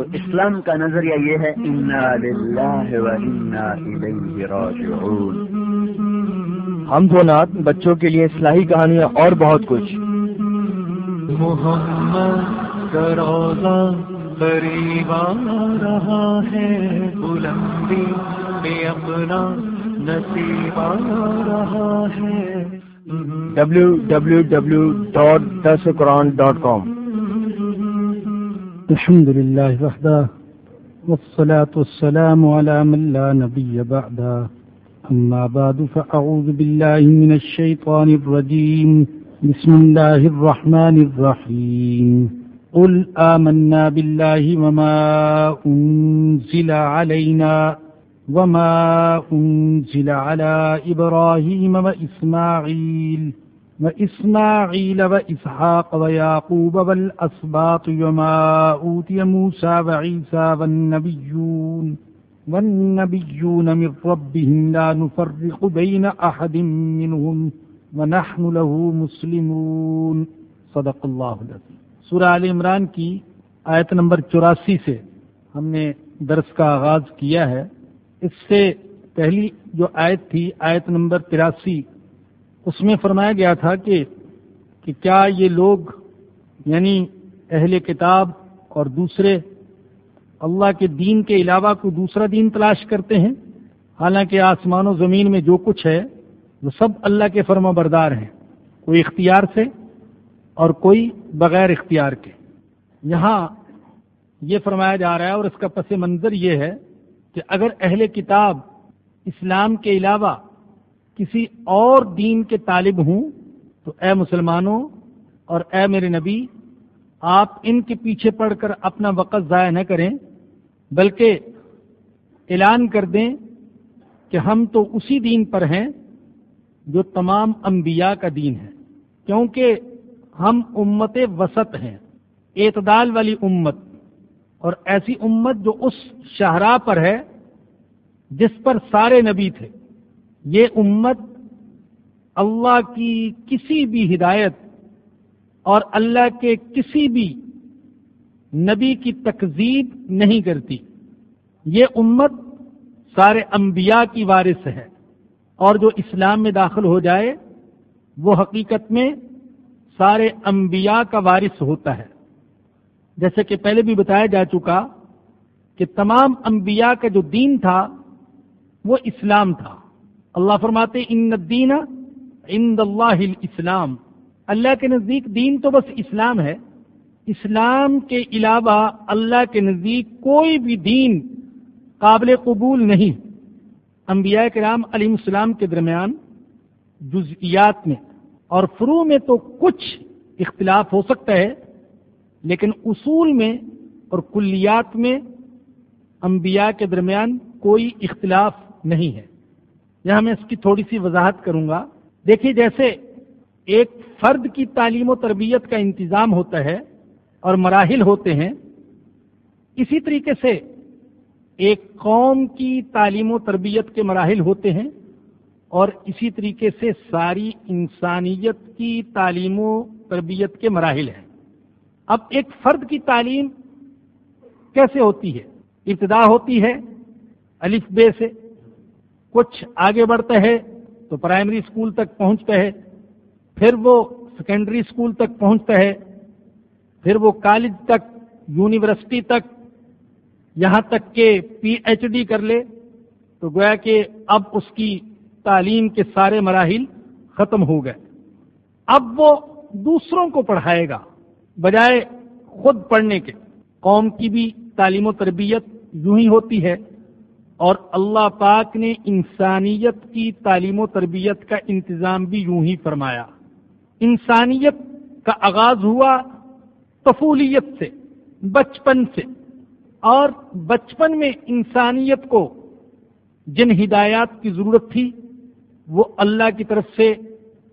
تو اسلام کا نظریہ یہ ہے ہم تو نات بچوں کے لیے اصلاحی کہانیاں اور بہت کچھ۔ محمد روزہ قریب آ رہا ہے بلندی میں اپنا نصیب آ رہا ہے۔ ڈبلو الحمد لله وحده، والصلاة والسلام على من لا نبي بعده. أما بعد، فأعوذ بالله من الشيطان الرجيم. بسم الله الرحمن الرحيم. قل آمنا بالله وما أنزل علينا وما أنزل على إبراهيم وإسماعيل. وإسماعيل وإسحاق وياقوب والأسباط وما أوتي موسى وعيسى والنبيون والنبيون من ربهم لا نفرق بين أحد منهم ونحن له مسلمون. صدق الله العظيم سورہ عال عمران کی آیت نمبر چوراسی سے ہم نے درس کا آغاز کیا ہے. اس سے پہلی جو آیت تھی، آیت نمبر تراسی اس میں فرمایا گیا تھا کہ کہ کیا یہ لوگ یعنی اہل کتاب اور دوسرے اللہ کے دین کے علاوہ کوئی دوسرا دین تلاش کرتے ہیں؟ حالانکہ آسمان و زمین میں جو کچھ ہے، وہ سب اللہ کے فرما بردار ہیں، کوئی اختیار سے اور کوئی بغیر اختیار کے۔ یہاں یہ فرمایا جا رہا ہے اور اس کا پس منظر یہ ہے کہ اگر اہل کتاب اسلام کے علاوہ کسی اور دین کے طالب ہوں تو اے مسلمانوں اور اے میرے نبی، آپ ان کے پیچھے پڑھ کر اپنا وقت ضائع نہ کریں، بلکہ اعلان کر دیں کہ ہم تو اسی دین پر ہیں جو تمام انبیاء کا دین ہے، کیونکہ ہم امت وسط ہیں، اعتدال والی امت، اور ایسی امت جو اس شاہراہ پر ہے جس پر سارے نبی تھے۔ یہ امت اللہ کی کسی بھی ہدایت اور اللہ کے کسی بھی نبی کی تکذیب نہیں کرتی۔ یہ امت سارے انبیاء کی وارث ہے اور جو اسلام میں داخل ہو جائے، وہ حقیقت میں سارے انبیاء کا وارث ہوتا ہے۔ جیسے کہ پہلے بھی بتایا جا چکا کہ تمام انبیاء کا جو دین تھا، وہ اسلام تھا۔ اللہ فرماتے ان الدین عند اللہ الاسلام اللہ کے نزدیک دین تو بس اسلام ہے۔ اسلام کے علاوہ اللہ کے نزدیک کوئی بھی دین قابل قبول نہیں۔ انبیاء کرام علیہ السلام کے درمیان جزئیات میں اور فرو میں تو کچھ اختلاف ہو سکتا ہے، لیکن اصول میں اور کلیات میں انبیاء کے درمیان کوئی اختلاف نہیں ہے۔ یہاں میں اس کی تھوڑی سی وضاحت کروں گا۔ دیکھیے جیسے ایک فرد کی تعلیم و تربیت کا انتظام ہوتا ہے اور مراحل ہوتے ہیں، اسی طریقے سے ایک قوم کی تعلیم و تربیت کے مراحل ہوتے ہیں اور اسی طریقے سے ساری انسانیت کی تعلیم و تربیت کے مراحل ہیں۔ اب ایک فرد کی تعلیم کیسے ہوتی ہے؟ ابتدا ہوتی ہے الف بے سے۔ کچھ آگے بڑھتا ہے تو پرائمری اسکول تک پہنچتا ہے پھر وہ سیکنڈری اسکول تک پہنچتا ہے پھر وہ کالج تک، یونیورسٹی تک، یہاں تک کہ پی ایچ ڈی کر لے۔ تو گویا کہ اب اس کی تعلیم کے سارے مراحل ختم ہو گئے۔ اب وہ دوسروں کو پڑھائے گا، بجائے خود پڑھنے کے۔ قوم کی بھی تعلیم و تربیت یوں ہی ہوتی ہے۔ اور اللہ پاک نے انسانیت کی تعلیم و تربیت کا انتظام بھی یوں ہی فرمایا۔ انسانیت کا آغاز ہوا تفولیت سے، بچپن سے۔ اور بچپن میں انسانیت کو جن ہدایات کی ضرورت تھی، وہ اللہ کی طرف سے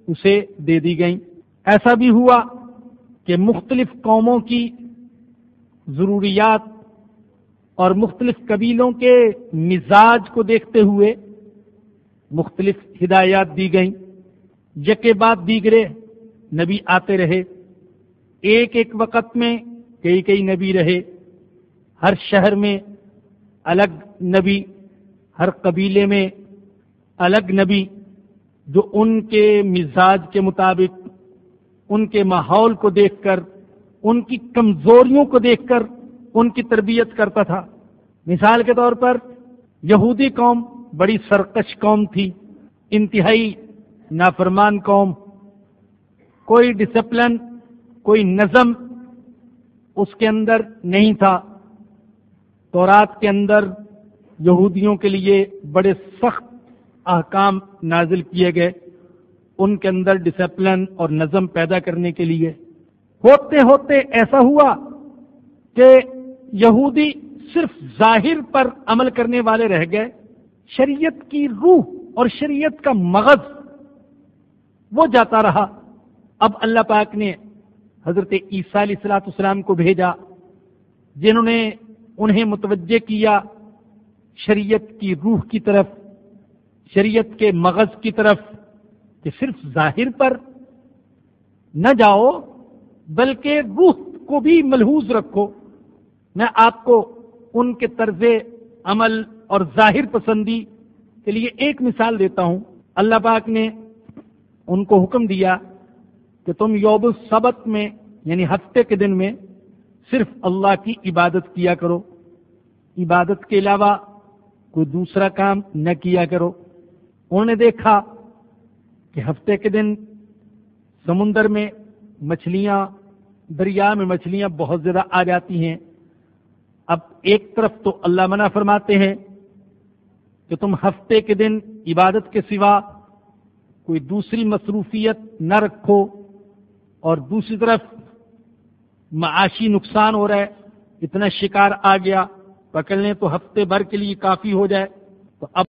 اسے دے دی گئیں۔ ایسا بھی ہوا کہ مختلف قوموں کی ضروریات اور مختلف قبیلوں کے مزاج کو دیکھتے ہوئے مختلف ہدایات دی گئیں۔ یکے بعد دیگرے نبی آتے رہے۔ ایک ایک وقت میں کئی کئی نبی رہے۔ ہر شہر میں الگ نبی، ہر قبیلے میں الگ نبی جو ان کے مزاج کے مطابق، ان کے ماحول کو دیکھ کر، ان کی کمزوریوں کو دیکھ کر ان کی تربیت کرتا تھا۔ مثال کے طور پر یہودی قوم بڑی سرکش قوم تھی، انتہائی نافرمان قوم۔ کوئی ڈسپلن کوئی نظم اس کے اندر نہیں تھا۔ تورات کے اندر یہودیوں کے لیے بڑے سخت احکام نازل کیے گئے۔ ان کے اندر ڈسپلن اور نظم پیدا کرنے کے لیے۔ ہوتے ہوتے ایسا ہوا کہ یہودی صرف ظاہر پر عمل کرنے والے رہ گئے، شریعت کی روح اور شریعت کا مغز وہ جاتا رہا۔ اب اللہ پاک نے حضرت عیسیٰ علیہ السلاۃ السلام کو بھیجا، جنہوں نے انہیں متوجہ کیا شریعت کی روح کی طرف، شریعت کے مغز کی طرف کہ صرف ظاہر پر نہ جاؤ، بلکہ روح کو بھی ملحوظ رکھو۔ میں آپ کو ان کے طرز عمل اور ظاہر پسندی کے لیے ایک مثال دیتا ہوں۔ اللہ پاک نے ان کو حکم دیا کہ تم یوب السبت میں یعنی ہفتے کے دن میں، صرف اللہ کی عبادت کیا کرو۔ عبادت کے علاوہ کوئی دوسرا کام نہ کیا کرو۔ انہوں نے دیکھا کہ ہفتے کے دن سمندر میں مچھلیاں، دریا میں مچھلیاں بہت زیادہ آ جاتی ہیں۔ اب ایک طرف تو اللہ منع فرماتے ہیں کہ تم ہفتے کے دن عبادت کے سوا کوئی دوسری مصروفیت نہ رکھو اور دوسری طرف معاشی نقصان ہو رہا ہے، اتنا شکار آ گیا پکڑنے تو ہفتے بھر کے لیے کافی ہو جائے، تو اب